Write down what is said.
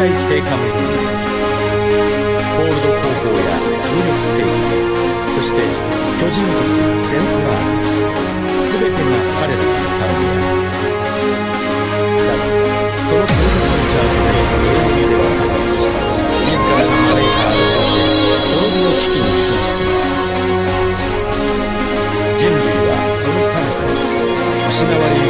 大聖火メモリアルホールド高校や重力製紀そして巨人族全プラー全てが彼らの賛美るだがそのプロトカルチャーで永遠ではなく自らが招いた争いで滅びの危機に瀕している人類はその最中に失われゆ